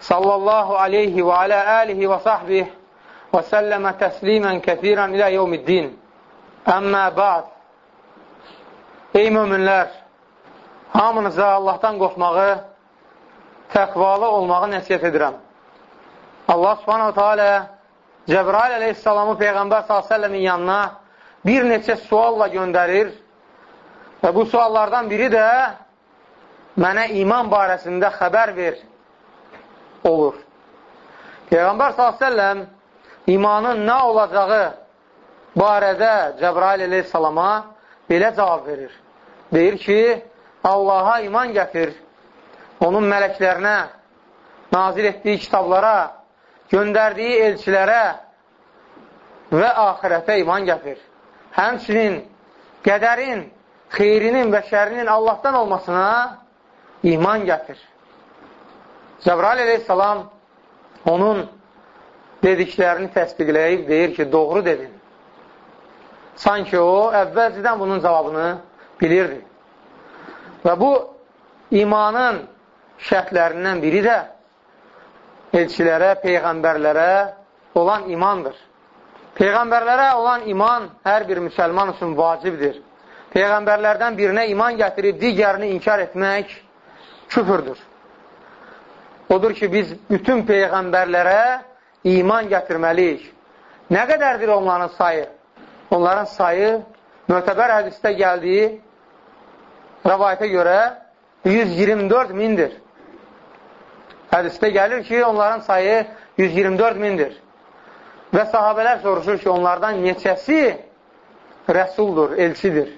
sallallahu aleyhi və alə əlihi və sahbih və səlləmə təslimən kəthirən ilə yevmiddin. Əmmə ba'd. Ey möminlər, hamınıza Allahdan qorxmağı, təqvalı olmağı nəsiyyət edirəm. Allah subhanahu teala Cəbrail əleyhissalamı Peyğəmbər s.ə.v-in yanına bir neçə sualla göndərir və bu suallardan biri də mənə iman barəsində xəbər ver olur. Peyğəmbər s.ə.v imanın nə olacağı barədə Cəbrail aleyhissalama belə cavab verir. Deyir ki, Allaha iman gətir, onun mələklərinə, nazil etdiyi kitablara, göndərdiyi elçilərə və ahirətə iman gətir. Həmçinin qədərin, xeyrinin və şərinin Allahdan olmasına iman gətir. Cəbrail aleyhissalam onun dediklərini təsdiqləyib deyir ki, doğru dedin. Sanki o, əvvəlcədən bunun cavabını bilirdi. Və bu imanın şərtlərindən biri də elçilərə, peyğəmbərlərə olan imandır. Peyğəmbərlərə olan iman hər bir müsəlman üçün vacibdir. Peyğəmbərlərdən birinə iman gətirib digərini inkar etmək küfürdür. Odur ki, biz bütün peyğəmbərlərə iman gətirməliyik. Nə qədərdir onların sayı? Onların sayı mötəbər hədisdə gəldiyi rəvayətə görə 124 mindir. Hədisdə gəlir ki, onların sayı 124 mindir. Və sahabələr soruşur ki, onlardan neçəsi rəsuldur, elçidir.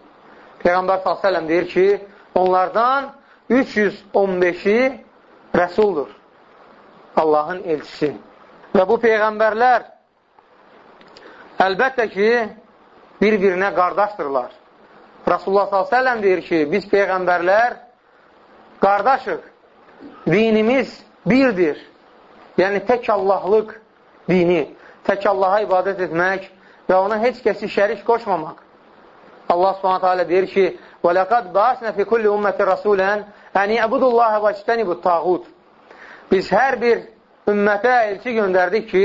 Peyğəmbər s.ə.v deyir ki, onlardan 315-i rəsuldur. Allahın elçisi. Və bu peyğəmbərlər əlbəttə ki, bir-birinə qardaşdırlar. Rasulullah s.ə.v deyir ki, biz peyğəmbərlər qardaşıq, dinimiz birdir. Yəni, tək Allahlıq dini, tək Allaha ibadət etmək və ona heç kəsi şərik qoşmamaq. Allah subhanətə alə deyir ki, وَلَقَدْ بَاسْنَ فِي كُلِّ أُمَّةِ رَسُولًا أَنِ يَعْبُدُ اللّٰهَ وَاجْتَنِبُ الطَّاغُوتِ Biz hər bir ümmətə elçi göndərdik ki,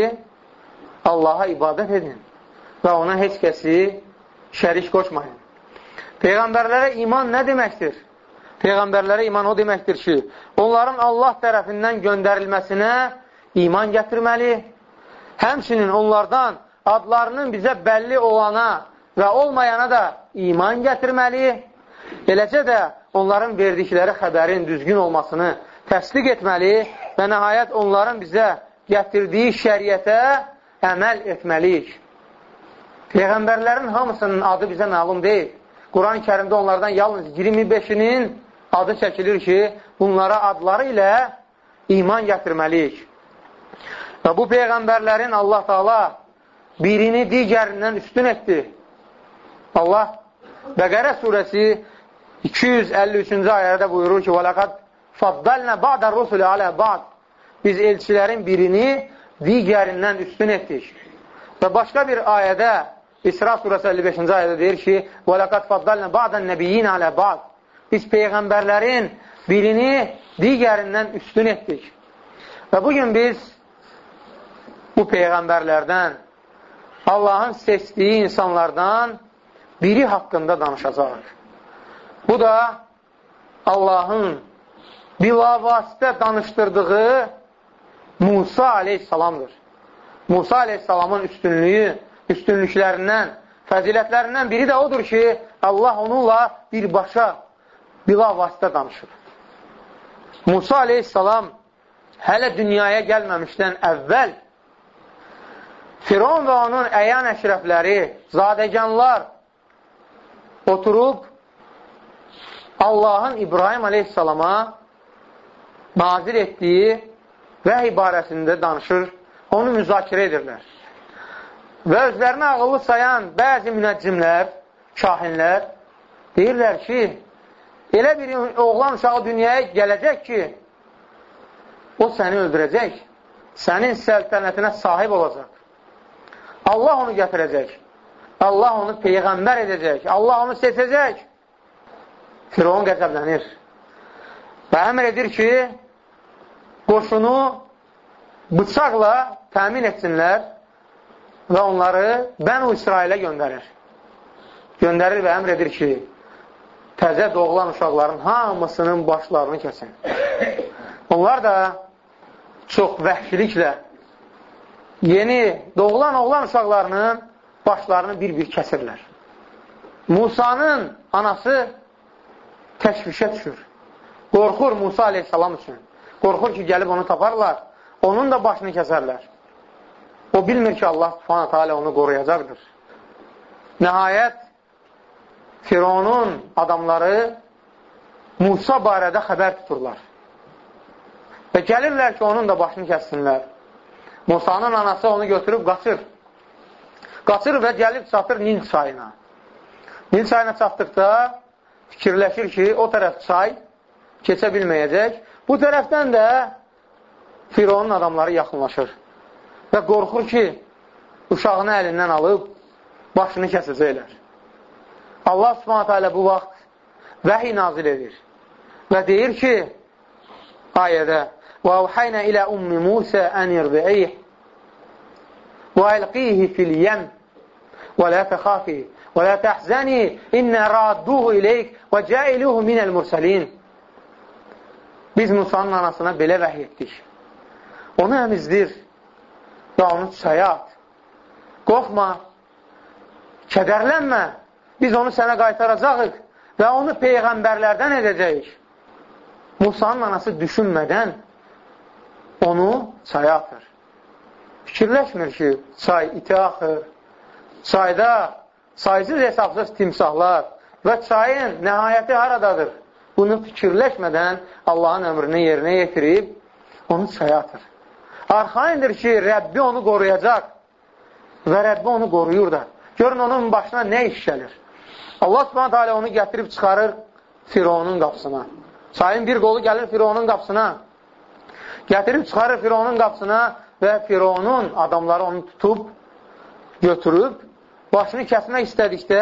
Allaha ibadət edin və ona heç kəsi şərik qoşmayın. Peyğəmbərlərə iman nə deməkdir? Peyğəmbərlərə iman o deməkdir ki, onların Allah tərəfindən göndərilməsinə iman gətirməli, həmçinin onlardan adlarının bizə bəlli olana və olmayana da iman gətirməli, eləcə də onların verdikləri xəbərin düzgün olmasını təsdiq etməli və nəhayət onların bizə gətirdiyi şəriətə əməl etməliyik. Peyğəmbərlərin hamısının adı bizə məlum deyil. Quran-ı kərimdə onlardan yalnız 25-inin adı çəkilir ki, bunlara adları ilə iman gətirməliyik. Və bu Peyğəmbərlərin Allah Taala birini digərindən üstün etdi. Allah Bəqərə surəsi 253-cü ayədə buyurur ki, وَلَقَدْ Faddalnə ba'də rusulü alə ba'd. Biz elçilərin birini digərindən üstün etdik. Və başqa bir ayədə İsra surəsi 55-ci ayədə deyir ki, "Və laqad faddalna ba'dan nabiyyin ala ba'd." Biz peyğəmbərlərin birini digərindən üstün etdik. Və bu gün biz bu peyğəmbərlərdən Allahın seçdiyi insanlardan biri haqqında danışacağıq. Bu da Allahın bilavasitə danışdırdığı Musa aleyhissalamdır. Musa aleyhissalamın üstünlüyü, üstünlüklərindən, fəzilətlərindən biri də odur ki, Allah onunla birbaşa bilavasitə danışır. Musa aleyhissalam hələ dünyaya gəlməmişdən əvvəl Firon və onun əyan əşrəfləri, zadəganlar oturub Allahın İbrahim aleyhissalama nazir etdiyi vəhy barəsində danışır onu müzakirə edirlər. Və özlərini ağıllı sayan bəzi münəccimlər, şahinlər deyirlər ki, elə bir oğlan uşağı dünyaya gələcək ki, o səni öldürəcək, sənin səltənətinə sahib olacaq. Allah onu gətirəcək. Allah onu peyğəmbər edəcək. Allah onu seçəcək. Firavun qəzəblənir. Və əmr edir ki, qoşunu bıçaqla təmin etsinlər və onları Bənu İsrailə göndərir. Göndərir və əmr edir ki, təzə doğulan uşaqların hamısının başlarını kəsin. Onlar da çox vəhşiliklə yeni doğulan oğlan uşaqlarının başlarını bir-bir kəsirlər. Musanın anası təşvişə düşür. Qorxur Musa aleyhissalam üçün. Qorxur ki, gəlib onu taparlar, onun da başını kəsərlər. O bilmir ki, Allah subhanətə alə onu qoruyacaqdır. Nəhayət, Fironun adamları Musa barədə xəbər tuturlar. Və gəlirlər ki, onun da başını kəssinlər. Musanın anası onu götürüb qaçır. Qaçır və gəlib çatır Nil çayına. Nil çayına çatdıqda fikirləşir ki, o tərəf çay keçə bilməyəcək. Bu tərəfdən də Fironun adamları yaxınlaşır və qorxur ki, uşağını əlindən alıb başını kəsəcəklər. Allah subhanətə alə bu vaxt vəhiy nazil edir və deyir ki, ayədə وَاَوْحَيْنَ إِلَى أُمِّ مُوسَى أَنْ يَرْضِعِيهِ وَاَلْقِيهِ فِي الْيَمْ وَلَا تَخَافِي وَلَا تَحْزَنِي إِنَّ رَادُّهُ إِلَيْكَ وَجَائِلُهُ مِنَ الْمُرْسَلِينَ Biz Musanın anasına belə vəhiy etdik. Onu əmizdir və onu çaya at. Qorxma, kədərlənmə, biz onu sənə qaytaracaqıq və onu peyğəmbərlərdən edəcəyik. Musanın anası düşünmədən onu çaya atır. Fikirləşmir ki, çay iti axır, çayda saysız hesabsız timsahlar və çayın nəhayəti haradadır? Bunu fikirləşmədən Allahın əmrini yerinə yetirib, onu çaya atır. Arxaindir ki, Rəbbi onu qoruyacaq və Rəbbi onu qoruyur da. Görün, onun başına nə iş gəlir? Allah subhanət hələ onu gətirib çıxarır Fironun qapısına. Çayın bir qolu gəlir Fironun qapısına. Gətirib çıxarır Fironun qapısına və Fironun adamları onu tutub, götürüb, başını kəsmək istədikdə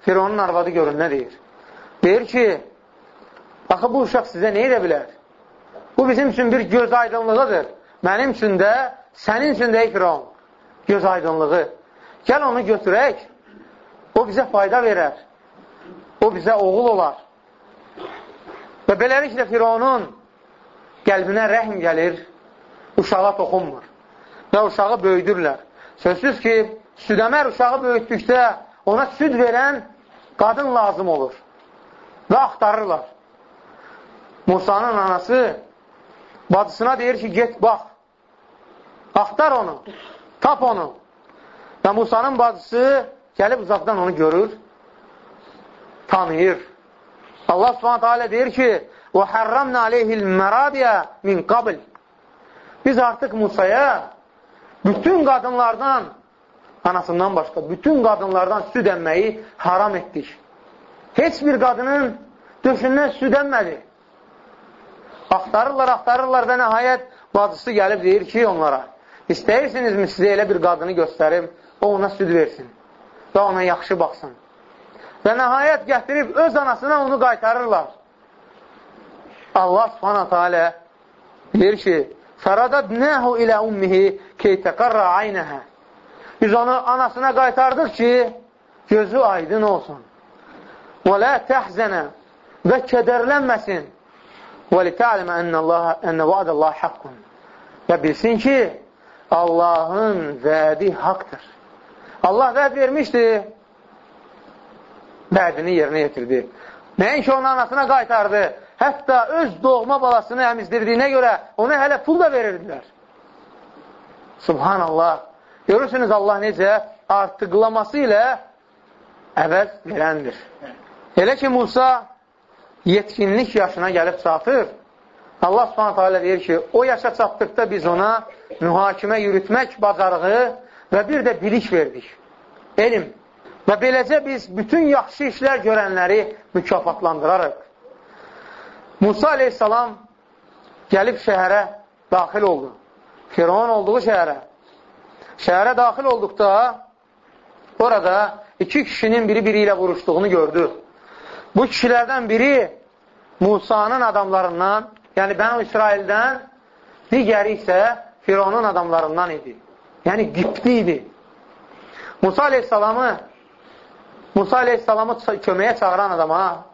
Fironun arvadı görün, nə deyir? Deyir ki, Axı, bu uşaq sizə nə edə bilər? Bu bizim üçün bir göz aydınlığıdır. Mənim üçün də, sənin üçün də ikram. Göz aydınlığı. Gəl onu götürək. O bizə fayda verər. O bizə oğul olar. Və beləliklə Fironun qəlbinə rəhm gəlir, uşağa toxunmur. Və uşağı böyüdürlər. Sözsüz ki, südəmər uşağı böyütdükdə ona süd verən qadın lazım olur. Və axtarırlar. Musanın anası bacısına deyir ki, get bax, axtar onu, tap onu. Və Musanın bacısı gəlib uzaqdan onu görür, tanıyır. Allah subhanətə alə deyir ki, وَحَرَّمْنَا عَلَيْهِ الْمَرَابِيَ min qabl Biz artıq Musaya bütün qadınlardan, anasından başqa, bütün qadınlardan süd əmməyi haram etdik. Heç bir qadının döşündən süd əmmədi. Axtarırlar, axtarırlar və nəhayət bacısı gəlib deyir ki, onlara, istəyirsinizmi sizə elə bir qadını göstərim, o ona süd versin və ona yaxşı baxsın. Və nəhayət gətirib öz anasına onu qaytarırlar. Allah subhanətə alə deyir ki, Fəradadnəhu ilə ummihi keytəqarra aynəhə Biz onu anasına qaytardıq ki, gözü aydın olsun. Və lə təhzənə və kədərlənməsin. Və litə'ləmə ənə vaad Allah haqqun. Və bilsin ki, Allahın vədi haqdır. Allah vəd vermişdi, vədini yerinə yetirdi. Nəinki onu anasına qaytardı, hətta öz doğma balasını əmizdirdiyinə görə ona hələ pul da verirdilər. Subhanallah. Görürsünüz Allah necə artıqlaması ilə əvəz verəndir. Elə ki, Musa yetkinlik yaşına gəlib çatır, Allah subhanətə alə deyir ki, o yaşa çatdıqda biz ona mühakimə yürütmək bacarığı və bir də bilik verdik. Elm. Və beləcə biz bütün yaxşı işlər görənləri mükafatlandırarıq. Musa aleyhissalam gəlib şəhərə daxil oldu. Firavun olduğu şəhərə. Şəhərə daxil olduqda orada iki kişinin biri biri ilə vuruşduğunu gördü. Bu kişilərdən biri Musanın adamlarından, yəni Bənu İsraildən, digəri isə Firavunun adamlarından idi. Yəni Qibdi idi. Musa aleyhissalamı Musa aleyhissalamı köməyə çağıran adama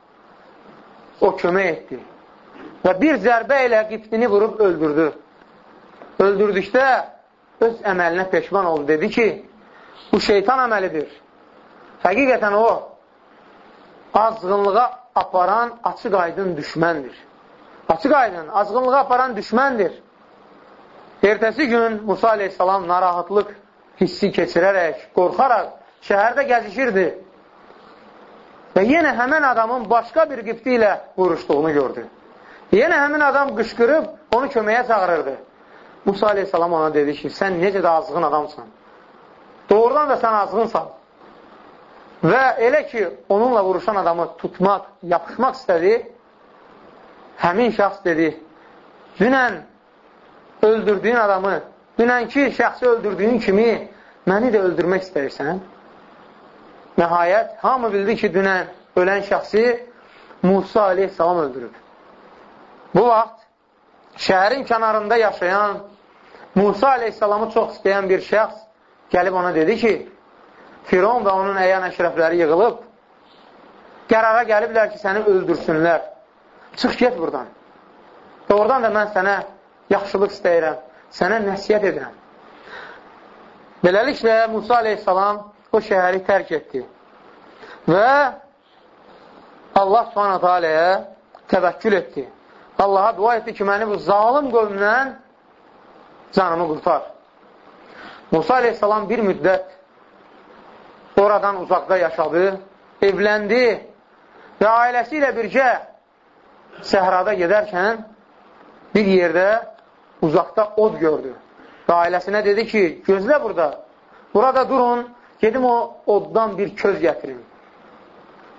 o kömək etdi. Və bir zərbə ilə Qibdini vurub öldürdü. Öldürdükdə öz əməlinə peşman oldu. Dedi ki, bu şeytan əməlidir. Həqiqətən o, azğınlığa aparan açıq aydın düşməndir. Açıq aydın, azğınlığa aparan düşməndir. Ertəsi gün Musa aleyhissalam narahatlıq hissi keçirərək, qorxaraq şəhərdə gəzişirdi. Və yenə həmən adamın başqa bir qipti ilə vuruşduğunu gördü. Yenə həmin adam qışqırıb onu köməyə çağırırdı. Musa aleyhissalam ona dedi ki, sən necə də azğın adamsan. Doğrudan da sən azğınsan. Və elə ki, onunla vuruşan adamı tutmaq, yapışmaq istədi, həmin şəxs dedi, dünən öldürdüyün adamı, dünənki şəxsi öldürdüyün kimi məni də öldürmək istəyirsən. Nəhayət, hamı bildi ki, dünən ölən şəxsi Musa aleyhissalam öldürüb. Bu vaxt şəhərin kənarında yaşayan Musa aleyhissalamı çox istəyən bir şəxs gəlib ona dedi ki, Firon və onun əyan əşrəfləri yığılıb, qərara gəliblər ki, səni öldürsünlər. Çıx get buradan. Doğrudan da mən sənə yaxşılıq istəyirəm, sənə nəsiyyət edirəm. Beləliklə, Musa aleyhissalam o şəhəri tərk etdi və Allah subhanətə aləyə təvəkkül etdi. Allaha dua etdi ki, məni bu zalim qövmdən canımı qurtar. Musa aleyhissalam bir müddət oradan uzaqda yaşadı, evləndi və ailəsi ilə birgə səhrada gedərkən bir yerdə uzaqda od gördü. Və ailəsinə dedi ki, gözlə burada, burada durun, gedim o oddan bir köz gətirin.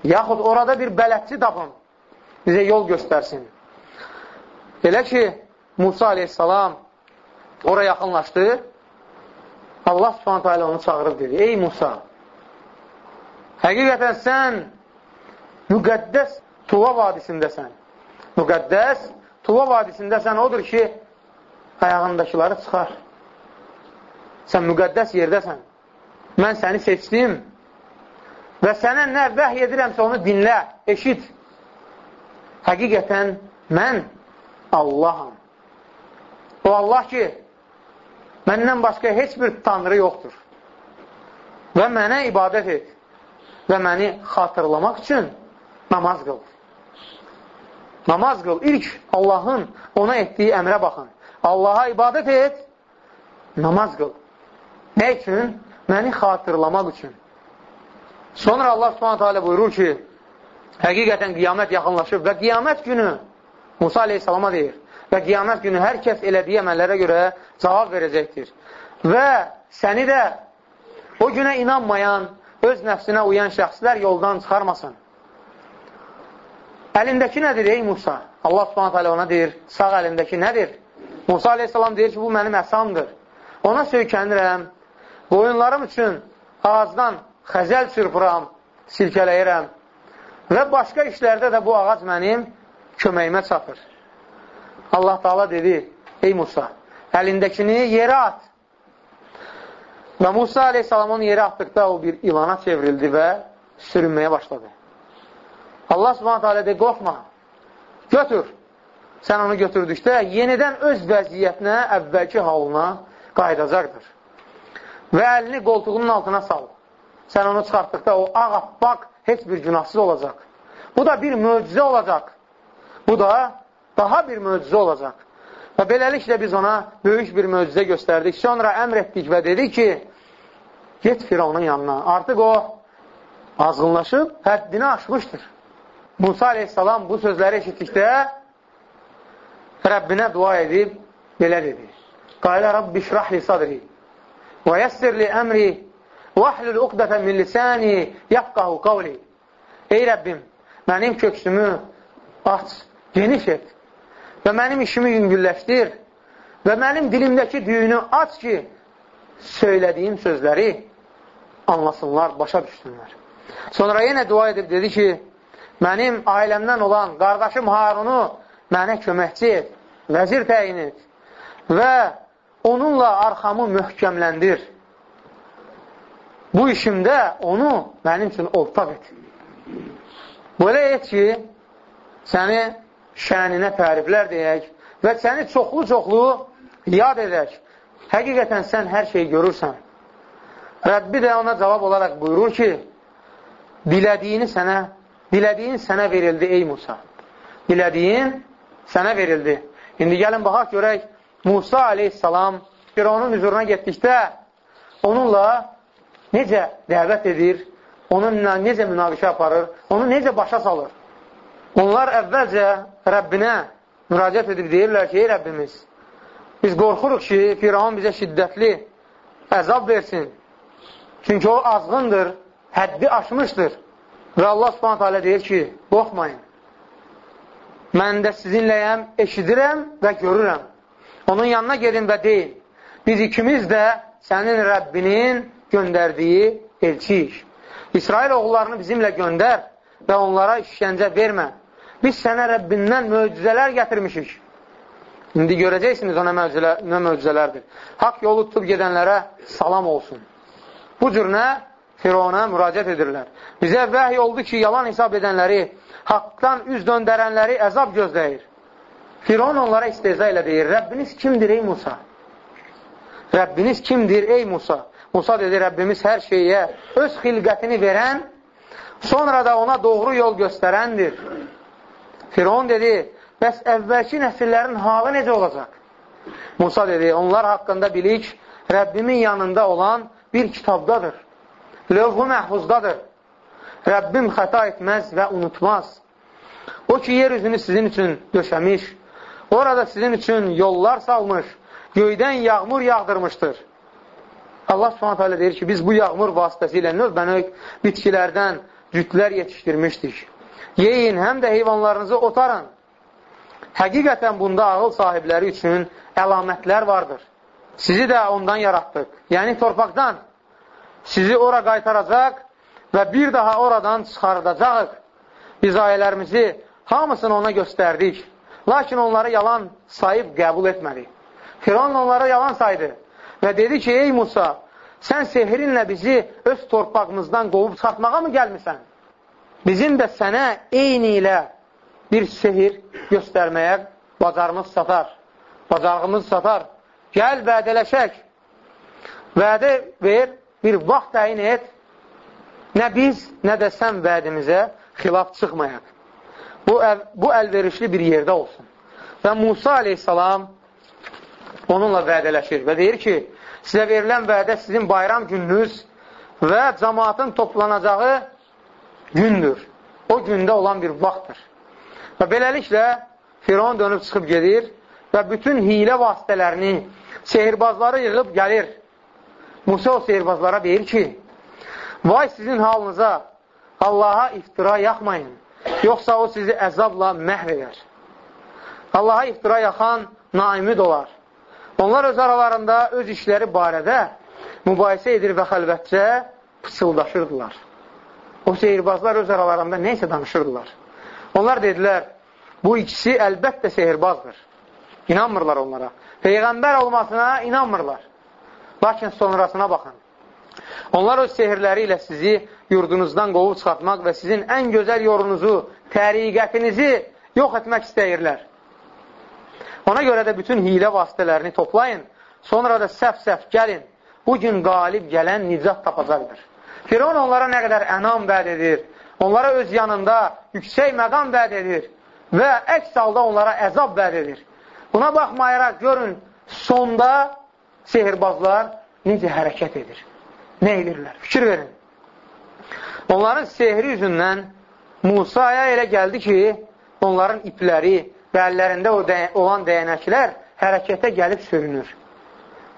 Yaxud orada bir bələdçi tapın, bizə yol göstərsin. Elə ki, Musa aleyhissalam ora yaxınlaşdı, Allah subhanətə alə onu çağırıb dedi, ey Musa, həqiqətən sən müqəddəs Tuva vadisindəsən. Müqəddəs Tuva vadisindəsən odur ki, ayağındakiləri çıxar. Sən müqəddəs yerdəsən. Mən səni seçdim və sənə nə vəhy edirəmsə onu dinlə, eşit. Həqiqətən mən Allaham. O Allah ki, məndən başqa heç bir tanrı yoxdur. Və mənə ibadət et və məni xatırlamaq üçün namaz qıl. Namaz qıl. İlk Allahın ona etdiyi əmrə baxın. Allaha ibadət et, namaz qıl. Nə üçün? Məni xatırlamaq üçün. Sonra Allah subhanətə alə buyurur ki, həqiqətən qiyamət yaxınlaşıb və qiyamət günü Musa aleyhissalama deyir, və qiyamət günü hər kəs elədiyi əməllərə görə cavab verəcəkdir. Və səni də o günə inanmayan, öz nəfsinə uyan şəxslər yoldan çıxarmasın. Əlindəki nədir ey Musa? Allah subhanət hələ ona deyir, sağ əlindəki nədir? Musa aleyhissalam deyir ki, bu mənim əsamdır. Ona söykənirəm, qoyunlarım üçün ağacdan xəzəl çırpıram, silkələyirəm və başqa işlərdə də bu ağac mənim köməyimə çatır. Allah Taala dedi, ey Musa, əlindəkini yerə at. Və Musa aleyhissalam onu yerə atdıqda o bir ilana çevrildi və sürünməyə başladı. Allah subhanət hələ de, qorxma, götür. Sən onu götürdükdə yenidən öz vəziyyətinə, əvvəlki halına qayıdacaqdır. Və əlini qoltuğunun altına sal. Sən onu çıxartdıqda o ağ-appaq heç bir günahsız olacaq. Bu da bir möcüzə olacaq. Bu da daha bir möcüzə olacaq. Və beləliklə biz ona böyük bir möcüzə göstərdik. Sonra əmr etdik və dedik ki, get Firavunun yanına. Artıq o azğınlaşıb, həddini aşmışdır. Musa aleyhissalam bu sözləri eşitdikdə Rəbbinə dua edib, belə dedi. Qaylə Rabbi şrah li sadri və yəssir li əmri və ahlül uqdətə min lisani yafqahu qavli. Ey Rəbbim, mənim köksümü aç, geniş et və mənim işimi yüngülləşdir və mənim dilimdəki düyünü aç ki, söylədiyim sözləri anlasınlar, başa düşsünlər. Sonra yenə dua edib dedi ki, mənim ailəmdən olan qardaşım Harunu mənə köməkçi et, vəzir təyin et və onunla arxamı möhkəmləndir. Bu işimdə onu mənim üçün ortaq et. Belə et ki, səni şəninə təriflər deyək və səni çoxlu-çoxlu yad edək. Həqiqətən sən hər şeyi görürsən. Rəbbi də ona cavab olaraq buyurur ki, dilədiyini sənə, dilədiyin sənə verildi ey Musa. Dilədiyin sənə verildi. İndi gəlin baxaq görək, Musa aleyhissalam Fironun hüzuruna getdikdə onunla necə dəvət edir, onunla necə münaqişə aparır, onu necə başa salır. Onlar əvvəlcə Rəbbinə müraciət edib deyirlər ki, ey Rəbbimiz, biz qorxuruq ki, Firavun bizə şiddətli əzab versin. Çünki o azğındır, həddi aşmışdır. Və Allah subhanət hələ deyir ki, qorxmayın. Mən də sizinləyəm, eşidirəm və görürəm. Onun yanına gedin və deyin. Biz ikimiz də sənin Rəbbinin göndərdiyi elçiyik. İsrail oğullarını bizimlə göndər və onlara işgəncə vermə. Biz sənə Rəbbindən möcüzələr gətirmişik. İndi görəcəksiniz o nə, möcüzələr, nə möcüzələrdir. Haqq yolu tutub gedənlərə salam olsun. Bu cür nə? Firona müraciət edirlər. Bizə vəhy oldu ki, yalan hesab edənləri, haqdan üz döndərənləri əzab gözləyir. Firon onlara isteza ilə deyir, Rəbbiniz kimdir ey Musa? Rəbbiniz kimdir ey Musa? Musa dedi, Rəbbimiz hər şeyə öz xilqətini verən, sonra da ona doğru yol göstərəndir. Firon dedi, bəs əvvəlki nəsillərin halı necə olacaq? Musa dedi, onlar haqqında bilik, Rəbbimin yanında olan bir kitabdadır. Lövhü məhfuzdadır. Rəbbim xəta etməz və unutmaz. O ki, yer üzünü sizin üçün döşəmiş, orada sizin üçün yollar salmış, göydən yağmur yağdırmışdır. Allah subhanət hələ deyir ki, biz bu yağmur vasitəsilə növbənök bitkilərdən cütlər yetişdirmişdik. Yeyin, həm də heyvanlarınızı otarın. Həqiqətən bunda ağıl sahibləri üçün əlamətlər vardır. Sizi də ondan yaratdıq. Yəni torpaqdan sizi ora qaytaracaq və bir daha oradan çıxardacaq. Biz ayələrimizi hamısını ona göstərdik. Lakin onları yalan sayıb qəbul etmədik. Firon onlara yalan saydı və dedi ki, ey Musa, sən sehrinlə bizi öz torpağımızdan qovub çıxartmağa mı gəlmirsən? Bizim də sənə eyni ilə bir sehir göstərməyə bacarımız satar, bacarığımız satar. Gəl vədələşək, vədə ver, bir vaxt təyin et, nə biz, nə də sən vədimizə xilaf çıxmayaq. Bu, bu əlverişli bir yerdə olsun. Və Musa aleyhissalam onunla vədələşir və deyir ki, sizə verilən vədə sizin bayram gününüz və cəmaatın toplanacağı gündür. O gündə olan bir vaxtdır. Və beləliklə Firon dönüb çıxıb gedir və bütün hilə vasitələrini sehirbazları yığıb gəlir. Musa o sehirbazlara deyir ki, vay sizin halınıza Allaha iftira yaxmayın, yoxsa o sizi əzabla məhv edər. Allaha iftira yaxan naimid olar. Onlar öz aralarında öz işləri barədə mübahisə edir və xəlvətcə pıçıldaşırdılar. O sehirbazlar öz aralarında neysə danışırdılar. Onlar dedilər, bu ikisi əlbəttə sehirbazdır. İnanmırlar onlara. Peyğəmbər olmasına inanmırlar. Lakin sonrasına baxın. Onlar öz sehirləri ilə sizi yurdunuzdan qovub çıxartmaq və sizin ən gözəl yorunuzu, təriqətinizi yox etmək istəyirlər. Ona görə də bütün hilə vasitələrini toplayın, sonra da səhv-səhv gəlin. Bu gün qalib gələn nicat tapacaqdır. Firon onlara nə qədər ənam vəd edir, onlara öz yanında yüksək məqam vəd edir və əks halda onlara əzab vəd edir. Buna baxmayaraq görün, sonda sehirbazlar necə hərəkət edir? Nə edirlər? Fikir verin. Onların sehri üzündən Musaya elə gəldi ki, onların ipləri və əllərində olan dəyənəklər hərəkətə gəlib sürünür.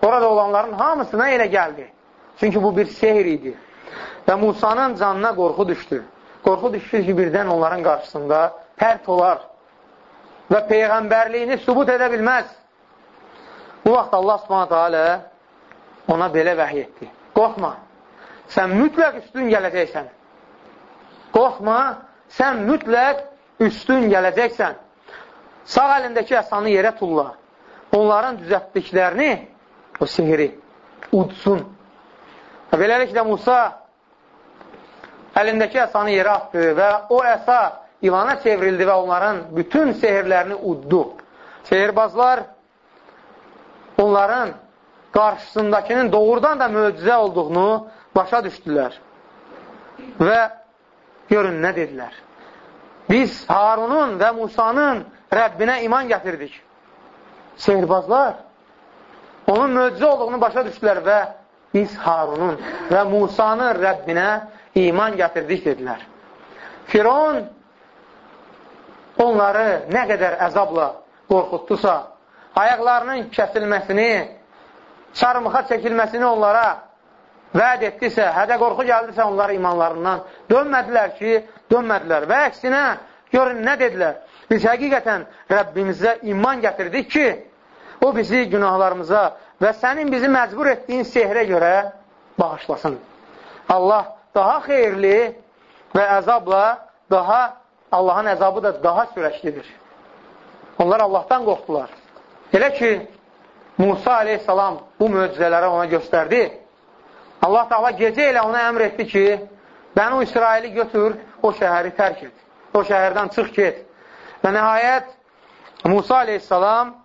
Orada olanların hamısına elə gəldi. Çünki bu bir sehir idi. Və Musanın canına qorxu düşdü. Qorxu düşdü ki, birdən onların qarşısında pərt olar və Peyğəmbərliyini sübut edə bilməz. Bu vaxt Allah subhanətə alə ona belə vəhiy etdi. Qorxma, sən mütləq üstün gələcəksən. Qorxma, sən mütləq üstün gələcəksən. Sağ əlindəki əsanı yerə tulla. Onların düzətdiklərini, o sihiri, udsun. Beləliklə Musa əlindəki əsanı yerə atdı və o əsa ilana çevrildi və onların bütün sehirlərini uddu. Sehirbazlar onların qarşısındakının doğrudan da möcüzə olduğunu başa düşdülər. Və görün, nə dedilər? Biz Harunun və Musanın Rəbbinə iman gətirdik. Sehirbazlar onun möcüzə olduğunu başa düşdülər və biz Harunun və Musanın Rəbbinə iman gətirdik, dedilər. Firon onları nə qədər əzabla qorxutdusa, ayaqlarının kəsilməsini, çarmıxa çəkilməsini onlara vəd etdisə, hədə qorxu gəldisə onlar imanlarından dönmədilər ki, dönmədilər. Və əksinə, görün, nə dedilər? Biz həqiqətən Rəbbimizə iman gətirdik ki, o bizi günahlarımıza və sənin bizi məcbur etdiyin sehrə görə bağışlasın. Allah daha xeyirli və əzabla daha, Allahın əzabı da daha sürəklidir. Onlar Allahdan qorxdular. Elə ki, Musa aleyhissalam bu möcüzələri ona göstərdi. Allah Taala gecə ilə ona əmr etdi ki, Bənu İsraili götür, o şəhəri tərk et. O şəhərdən çıx get. Və nəhayət Musa aleyhissalam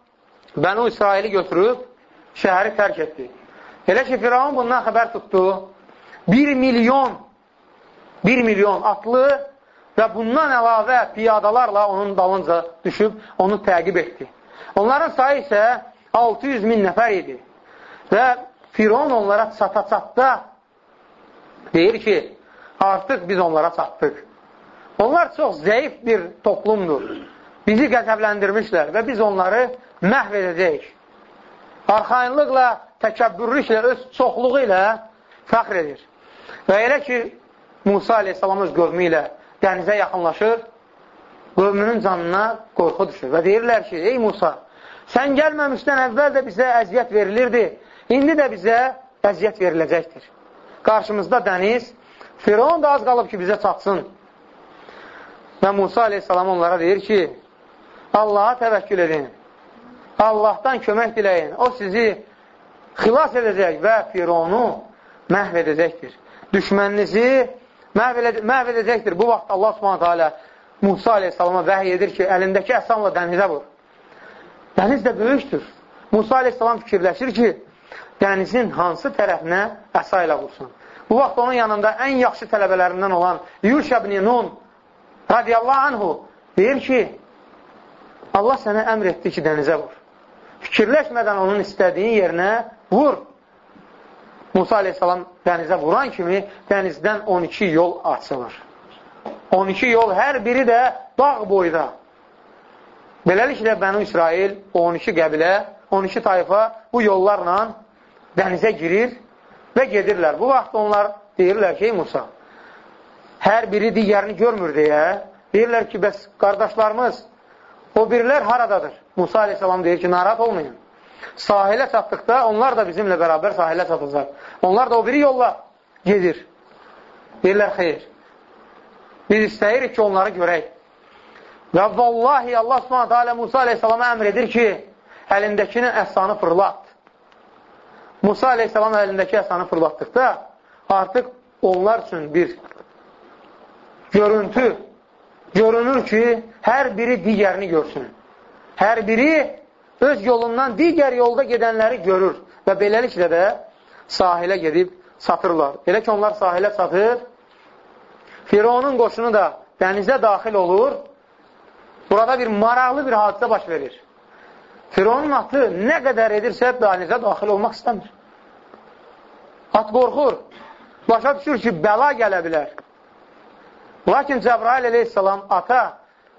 Bənu İsraili götürüb şəhəri tərk etdi. Elə ki, Firavun bundan xəbər tutdu. 1 milyon 1 milyon atlı və bundan əlavə piyadalarla onun dalınca düşüb onu təqib etdi. Onların sayı isə 600 min nəfər idi. Və Firon onlara çata-çatda deyir ki, artıq biz onlara çatdıq. Onlar çox zəif bir toplumdur. Bizi qəzəbləndirmişlər və biz onları məhv edəcəyik. Arxainlıqla, təkəbbürlüklə, öz çoxluğu ilə fəxr edir. Və elə ki, Musa aleyhissalam öz qövmü ilə dənizə yaxınlaşır, qövmünün canına qorxu düşür və deyirlər ki, ey Musa, sən gəlməmişdən əvvəl də bizə əziyyət verilirdi, indi də bizə əziyyət veriləcəkdir. Qarşımızda dəniz, Firon da az qalıb ki, bizə çatsın. Və Musa aleyhissalam onlara deyir ki, Allaha təvəkkül edin, Allahdan kömək diləyin, o sizi xilas edəcək və Fironu məhv edəcəkdir. Düşməninizi məhv edəcəkdir. Bu vaxt Allah subhanətə alə Musa aleyhissalama vəhiy edir ki, əlindəki əsamla dənizə vur. Dəniz də böyükdür. Musa aleyhissalam fikirləşir ki, dənizin hansı tərəfinə əsa ilə vursun. Bu vaxt onun yanında ən yaxşı tələbələrindən olan Yuşə ibn Nun radiyallahu anhu deyir ki, Allah sənə əmr etdi ki, dənizə vur. Fikirləşmədən onun istədiyin yerinə vur. Musa aleyhissalam dənizə vuran kimi dənizdən 12 yol açılır. 12 yol, hər biri də dağ boyda. Beləliklə, Bənu İsrail, 12 qəbilə, 12 tayfa bu yollarla dənizə girir və gedirlər. Bu vaxt onlar deyirlər ki, Musa, hər biri digərini görmür deyə, deyirlər ki, bəs qardaşlarımız, o birilər haradadır? Musa aleyhissalam deyir ki, narahat olmayın. Sahilə çatdıqda onlar da bizimlə bərabər sahilə çatacaq. Onlar da o biri yolla gedir. Deyirlər, xeyr. Biz istəyirik ki, onları görək. Və vallahi Allah subhanətə alə Musa aleyhissalama əmr edir ki, əlindəkinin əsanı fırlat. Musa aleyhissalam əlindəki əsanı fırlatdıqda artıq onlar üçün bir görüntü görünür ki, hər biri digərini görsün. Hər biri öz yolundan digər yolda gedənləri görür və beləliklə də sahilə gedib satırlar. Elə ki, onlar sahilə satır, Fironun qoşunu da dənizə daxil olur, burada bir maraqlı bir hadisə baş verir. Fironun atı nə qədər edirsə dənizə daxil olmaq istəmir. At qorxur, başa düşür ki, bəla gələ bilər. Lakin Cəbrail aleyhissalam ata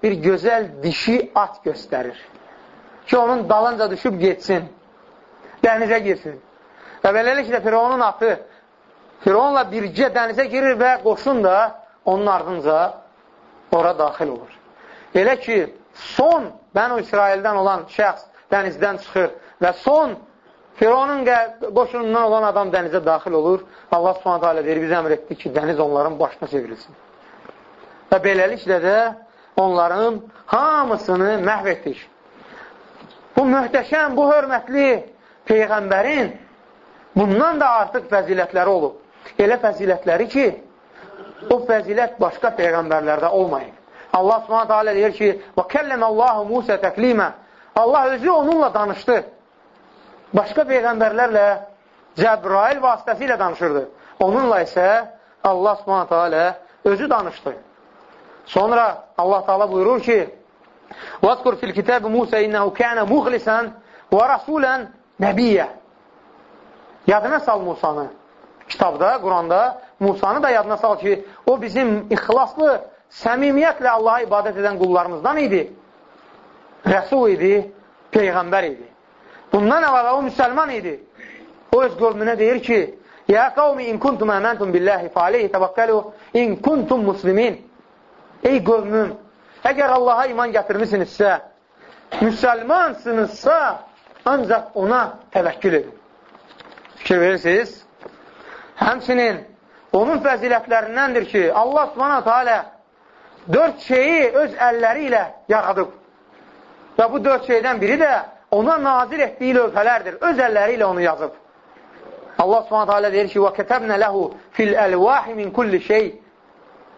bir gözəl dişi at göstərir. Ki, onun dalınca düşüb getsin, dənizə girsin. Və beləliklə Firavunun atı Firavunla bircə dənizə girir və qoşun da onun ardınca ora daxil olur. Elə ki, son Bənu İsraildən olan şəxs dənizdən çıxır və son Firavunun qoşunundan olan adam dənizə daxil olur. Allah subhanət hələ deyir, biz əmr etdik ki, dəniz onların başına çevrilsin. Və beləliklə də onların hamısını məhv etdik. Bu möhtəşəm, bu hörmətli Peyğəmbərin bundan da artıq fəzilətləri olub. Elə fəzilətləri ki, o fəzilət başqa Peyğəmbərlərdə olmayıb. Allah subhanətə alə deyir ki, və kəlləm Allahu Musə təklimə. Allah özü onunla danışdı. Başqa Peyğəmbərlərlə Cəbrail vasitəsilə danışırdı. Onunla isə Allah subhanətə alə özü danışdı. Sonra Allah taala buyurur ki, "Vazkur fil kitab Musa innehu kana mukhlisan və rasulan nabiyya." Yadına sal Musanı. Kitabda, Quranda Musanı da yadına sal ki, o bizim ixlaslı, səmimiyyətlə Allaha ibadət edən qullarımızdan idi. Rəsul idi, Peyğəmbər idi. Bundan əlavə o müsəlman idi. O öz qövmünə deyir ki, Ya qavmi in kuntum əməntum billahi fa aleyhi təvəkkəlu in kuntum muslimin. Ey qövmüm, əgər Allaha iman gətirmisinizsə, müsəlmansınızsa, ancaq ona təvəkkül edin. Fikir verirsiniz? Həmçinin onun fəzilətlərindəndir ki, Allah subhanətə alə dörd şeyi öz əlləri ilə yaradıb. Və bu dörd şeydən biri də ona nazil etdiyi lövhələrdir. Öz əlləri ilə onu yazıb. Allah subhanətə alə deyir ki, وَكَتَبْنَ لَهُ فِي الْأَلْوَاحِ مِنْ كُلِّ شَيْءٍ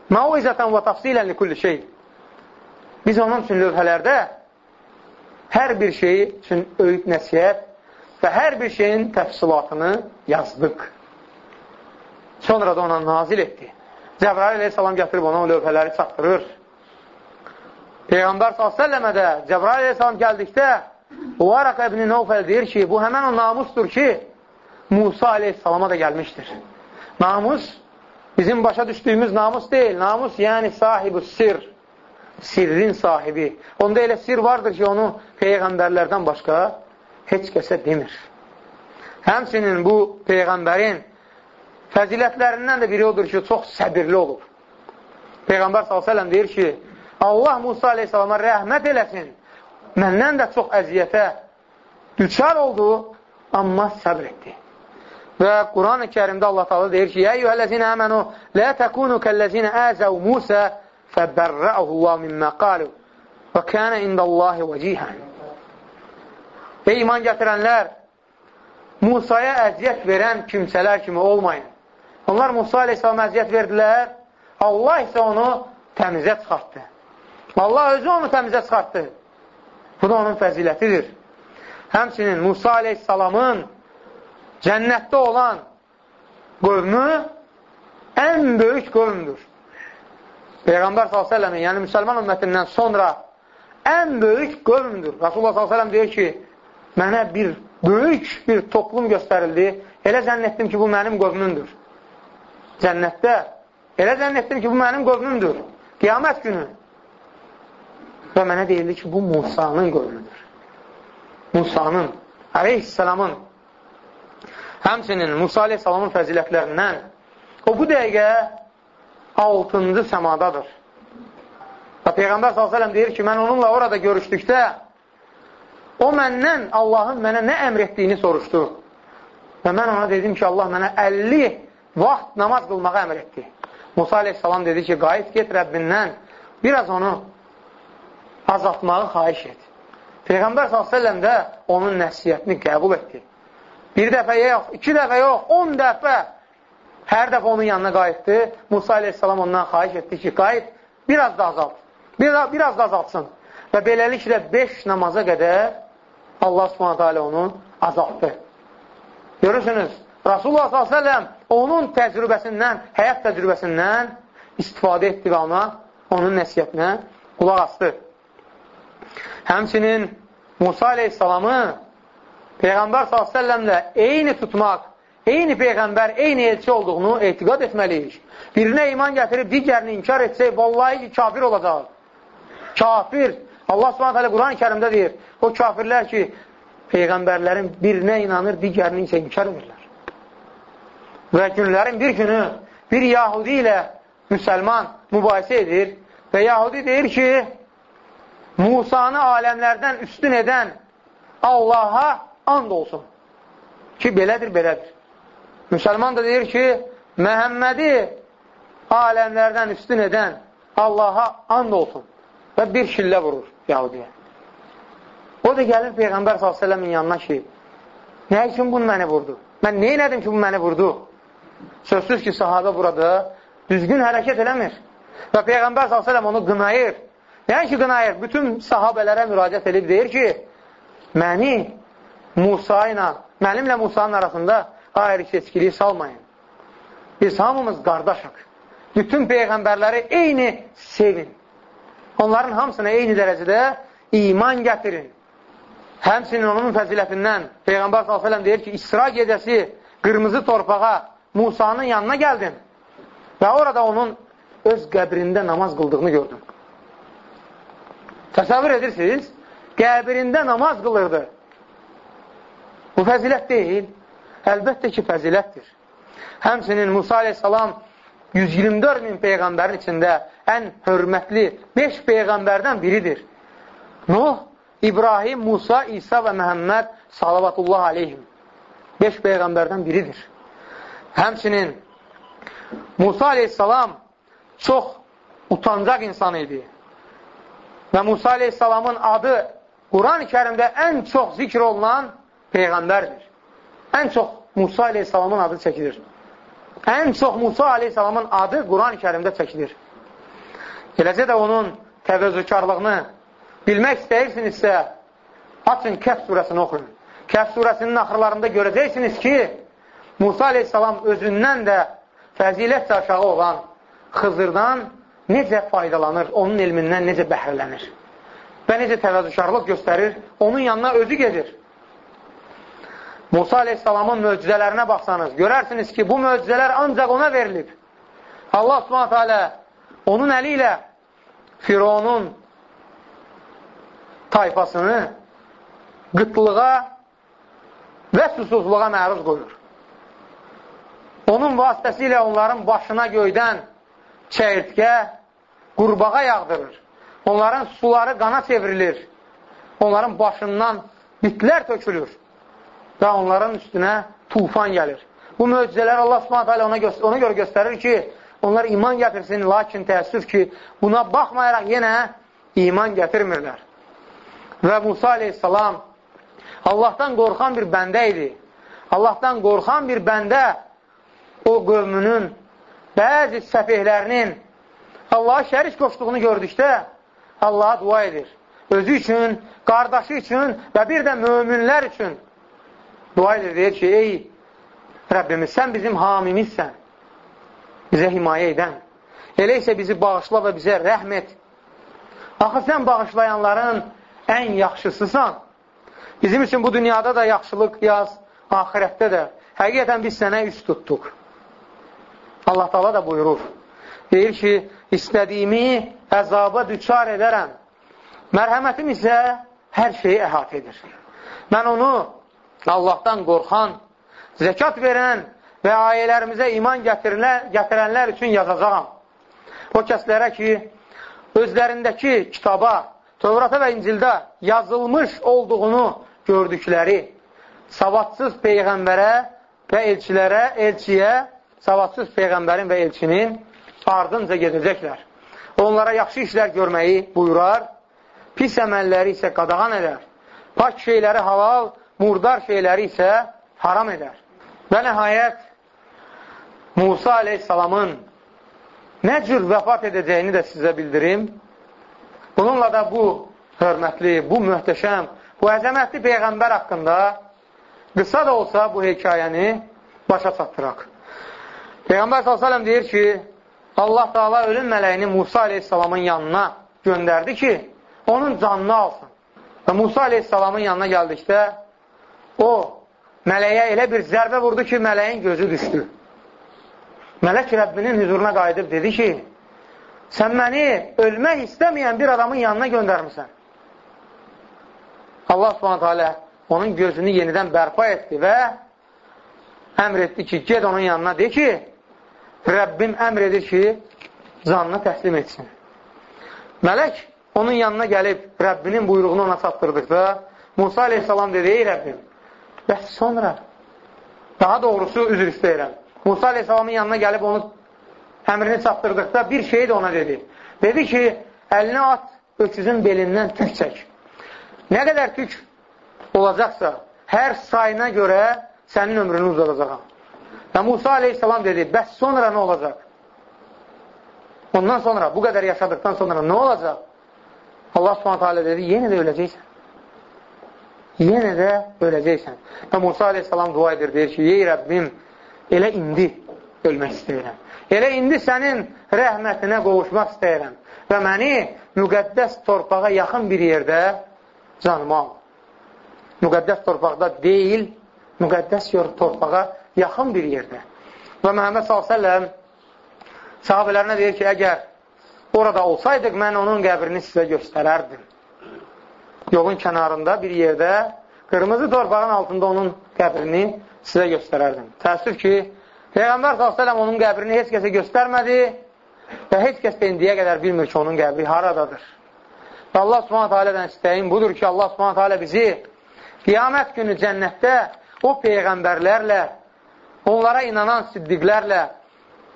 مَوِزَةً وَتَفْصِيلًا لِكُلِّ شَيْءٍ Biz onun üçün lövhələrdə hər bir şeyi üçün öyüd nəsiyyət və hər bir şeyin təfsilatını yazdıq. Sonra da ona nazil etdi. Cəbrail aleyhissalam gətirib ona o lövhələri çatdırır. Peyğəmbər s.ə.və də Cəbrail ə.səlam gəldikdə Uvaraq ibn-i Nəufəl deyir ki, bu həmən o namusdur ki, Musa aleyhissalama da gəlmişdir. Namus bizim başa düşdüyümüz namus deyil. Namus yəni sahibi sir. Sirrin sahibi. Onda elə sir vardır ki, onu Peyğəmbərlərdən başqa heç kəsə demir. Həmsinin bu Peyğəmbərin fəzilətlərindən də biri odur ki, çox səbirli olub. Peyğəmbər s.ə.v deyir ki, Allah Musa aleyhissalama rəhmət eləsin. Məndən də çox əziyyətə düçar oldu, amma səbr etdi. Və Quran-ı kərimdə Allah taala deyir ki, "Ey yuhəllezina amanu la takunu kallezina azav Musa fəbərrəhu Allah mimma qalu və kana indallahi vecihan." Ey iman gətirənlər, Musaya əziyyət verən kimsələr kimi olmayın. Onlar Musa aleyhissalama əziyyət verdilər, Allah isə onu təmizə çıxartdı. Allah özü onu təmizə çıxartdı. Bu da onun fəzilətidir. Həmçinin Musa aleyhissalamın cənnətdə olan qövmü ən böyük qövmdür. Peyğəmbər s.ə.v-in, yəni müsəlman ümmətindən sonra ən böyük qövmdür. Rasulullah s.ə.v deyir ki, mənə bir böyük bir toplum göstərildi. Elə zənn etdim ki, bu mənim qövmümdür. Cənnətdə elə zənn etdim ki, bu mənim qövmümdür. Qiyamət günü Və mənə deyildi ki, bu Musanın qövmüdür. Musanın, aleyhissalamın. Həmçinin Musa aleyhissalamın fəzilətlərindən o bu dəqiqə 6-cı səmadadır. Və Peyğəmbər s.ə.v deyir ki, mən onunla orada görüşdükdə o məndən Allahın mənə nə əmr etdiyini soruşdu. Və mən ona dedim ki, Allah mənə 50 vaxt namaz qılmağı əmr etdi. Musa aleyhissalam dedi ki, qayıt get Rəbbindən, biraz onu azaltmağı xaiş et. Peyğəmbər s.ə.v də onun nəsiyyətini qəbul etdi. Bir dəfə yox, iki dəfə yox, on dəfə hər dəfə onun yanına qayıtdı. Musa aleyhissalam ondan xaiş etdi ki, qayıt, biraz da azalt. Biraz, biraz da azaltsın. Və beləliklə 5 namaza qədər Allah subhanətə onu azaltdı. Görürsünüz, Rasulullah s.ə.v onun təcrübəsindən, həyat təcrübəsindən istifadə etdi və ona onun nəsiyyətinə qulaq astı. Həmçinin Musa aleyhissalamı Peyğəmbər s.ə.v-lə eyni tutmaq, eyni Peyğəmbər, eyni elçi olduğunu etiqat etməliyik. Birinə iman gətirib digərini inkar etsək, vallahi ki, kafir olacaq. Kafir. Allah hələ Quran-ı kərimdə deyir, o kafirlər ki, Peyğəmbərlərin birinə inanır, digərini isə inkar edirlər. Və günlərin bir günü bir Yahudi ilə müsəlman mübahisə edir və Yahudi deyir ki, Musanı aləmlərdən üstün edən Allaha and olsun ki, belədir, belədir. Müsəlman da deyir ki, Məhəmmədi aləmlərdən üstün edən Allaha and olsun və bir şillə vurur Yahudiyə. O da gəlir Peyğəmbər s.ə.v-in yanına ki, nə üçün bunu məni vurdu? Mən nə elədim ki, bu məni vurdu? Sözsüz ki, sahabə burada düzgün hərəkət eləmir. Və Peyğəmbər s.ə.v onu qınayır. Yəni ki, qınayır. Bütün sahabələrə müraciət edib deyir ki, məni Musa ilə, mənimlə Musanın arasında ayrı seçkiliyi salmayın. Biz hamımız qardaşıq. Bütün Peyğəmbərləri eyni sevin. Onların hamısına eyni dərəcədə iman gətirin. Həmsinin onun fəzilətindən Peyğəmbər s.ə.v deyir ki, İsra gecəsi qırmızı torpağa Musanın yanına gəldim və orada onun öz qəbrində namaz qıldığını gördüm. Təsəvvür edirsiniz, qəbrində namaz qılırdı. Bu fəzilət deyil, əlbəttə ki, fəzilətdir. Həmsinin Musa aleyhissalam 124 min Peyğəmbərin içində ən hörmətli 5 Peyğəmbərdən biridir. Nuh İbrahim, Musa, İsa və Məhəmməd salavatullah aleyhim. Beş Peyğəmbərdən biridir. Həmçinin Musa aleyhissalam çox utancaq insan idi. Və Musa aleyhissalamın adı Quran-ı kərimdə ən çox zikr olunan Peyğəmbərdir. Ən çox Musa aleyhissalamın adı çəkilir. Ən çox Musa aleyhissalamın adı Quran-ı kərimdə çəkilir. Eləcə də onun təvəzzükarlığını bilmək istəyirsinizsə, açın Kəhv surəsini oxuyun. Kəhv surəsinin axırlarında görəcəksiniz ki, Musa aleyhissalam özündən də fəzilətlə aşağı olan Xızırdan necə faydalanır, onun elmindən necə bəhrələnir və necə təvəzzükarlıq göstərir, onun yanına özü gedir. Musa aleyhissalamın möcüzələrinə baxsanız, görərsiniz ki, bu möcüzələr ancaq ona verilib. Allah subhanətə alə onun əli ilə Fironun tayfasını qıtlığa və susuzluğa məruz qoyur. Onun vasitəsilə onların başına göydən çəyirtkə, qurbağa yağdırır. Onların suları qana çevrilir. Onların başından bitlər tökülür və onların üstünə tufan gəlir. Bu möcüzələr Allah subhanətə alə ona, ona görə göstərir ki, onlar iman gətirsin, lakin təəssüf ki, buna baxmayaraq yenə iman gətirmirlər. Və Musa aleyhissalam Allahdan qorxan bir bəndə idi. Allahdan qorxan bir bəndə o qövmünün bəzi səfihlərinin Allaha şərik qoşduğunu gördükdə Allaha dua edir. Özü üçün, qardaşı üçün və bir də möminlər üçün dua edir. Deyir ki, ey Rəbbimiz, sən bizim hamimizsən, bizə himayə edən. Elə isə bizi bağışla və bizə rəhm et. Axı sən bağışlayanların ən yaxşısısan. Bizim üçün bu dünyada da yaxşılıq yaz, ahirətdə də. Həqiqətən biz sənə üst tutduq. Allah Taala da buyurur. Deyir ki, istədiyimi əzaba düçar edərəm. Mərhəmətim isə hər şeyi əhatə edir. Mən onu Allahdan qorxan, zəkat verən və ayələrimizə iman gətirənlər üçün yazacağam. O kəslərə ki, özlərindəki kitaba Tövrata və İncildə yazılmış olduğunu gördükləri savadsız Peyğəmbərə və elçilərə, elçiyə, savadsız Peyğəmbərin və elçinin ardınca gedəcəklər. Onlara yaxşı işlər görməyi buyurar, pis əməlləri isə qadağan edər. Pak şeyləri halal, murdar şeyləri isə haram edər. Və nəhayət, Musa aleyhissalamın nə cür vəfat edəcəyini də sizə bildirim. Bununla da bu hörmətli, bu möhtəşəm, bu əzəmətli Peyğəmbər haqqında qısa da olsa bu hekayəni başa çatdıraq. Peyğəmbər s.ə.v deyir ki, Allah Taala ölüm mələyini Musa aleyhissalamın yanına göndərdi ki, onun canını alsın. Və Musa aleyhissalamın yanına gəldikdə o mələyə elə bir zərbə vurdu ki, mələyin gözü düşdü. Mələk Rəbbinin hüzuruna qayıdıb dedi ki, sən məni ölmək istəməyən bir adamın yanına göndərmirsən. Allah subhanətə alə onun gözünü yenidən bərpa etdi və əmr etdi ki, ged onun yanına de ki, Rəbbim əmr edir ki, canını təslim etsin. Mələk onun yanına gəlib Rəbbinin buyruğunu ona çatdırdıqda Musa aleyhissalam dedi, ey Rəbbim, bəs sonra daha doğrusu üzr istəyirəm. Musa aleyhissalamın yanına gəlib onu əmrini çatdırdıqda bir şey də ona dedi. Dedi ki, əlinə at, öküzün belindən tük çək. Nə qədər tük olacaqsa, hər sayına görə sənin ömrünü uzadacaqam. Və Musa aleyhissalam dedi, bəs sonra nə olacaq? Ondan sonra, bu qədər yaşadıqdan sonra nə olacaq? Allah subhanətə alə dedi, yenə də öləcəksən. Yenə də öləcəksən. Və Musa aleyhissalam dua edir, deyir ki, ey Rəbbim, elə indi ölmək istəyirəm. Elə indi sənin rəhmətinə qovuşmaq istəyirəm və məni müqəddəs torpağa yaxın bir yerdə canıma al. Müqəddəs torpaqda deyil, müqəddəs torpağa yaxın bir yerdə. Və Məhəmməd s.ə.v sahabələrinə deyir ki, əgər orada olsaydıq, mən onun qəbrini sizə göstərərdim. Yolun kənarında bir yerdə qırmızı torpağın altında onun qəbrini sizə göstərərdim. Təəssüf ki, Peyğəmbər s.ə.v onun qəbrini heç kəsə göstərmədi və heç kəs də indiyə qədər bilmir ki, onun qəbri haradadır. Və Allah subhanətə alədən istəyim budur ki, Allah subhanətə alə bizi qiyamət günü cənnətdə o peyğəmbərlərlə, onlara inanan siddiqlərlə,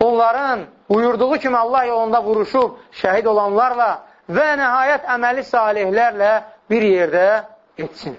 onların buyurduğu kimi Allah yolunda vuruşub şəhid olanlarla və nəhayət əməli salihlərlə bir yerdə etsin.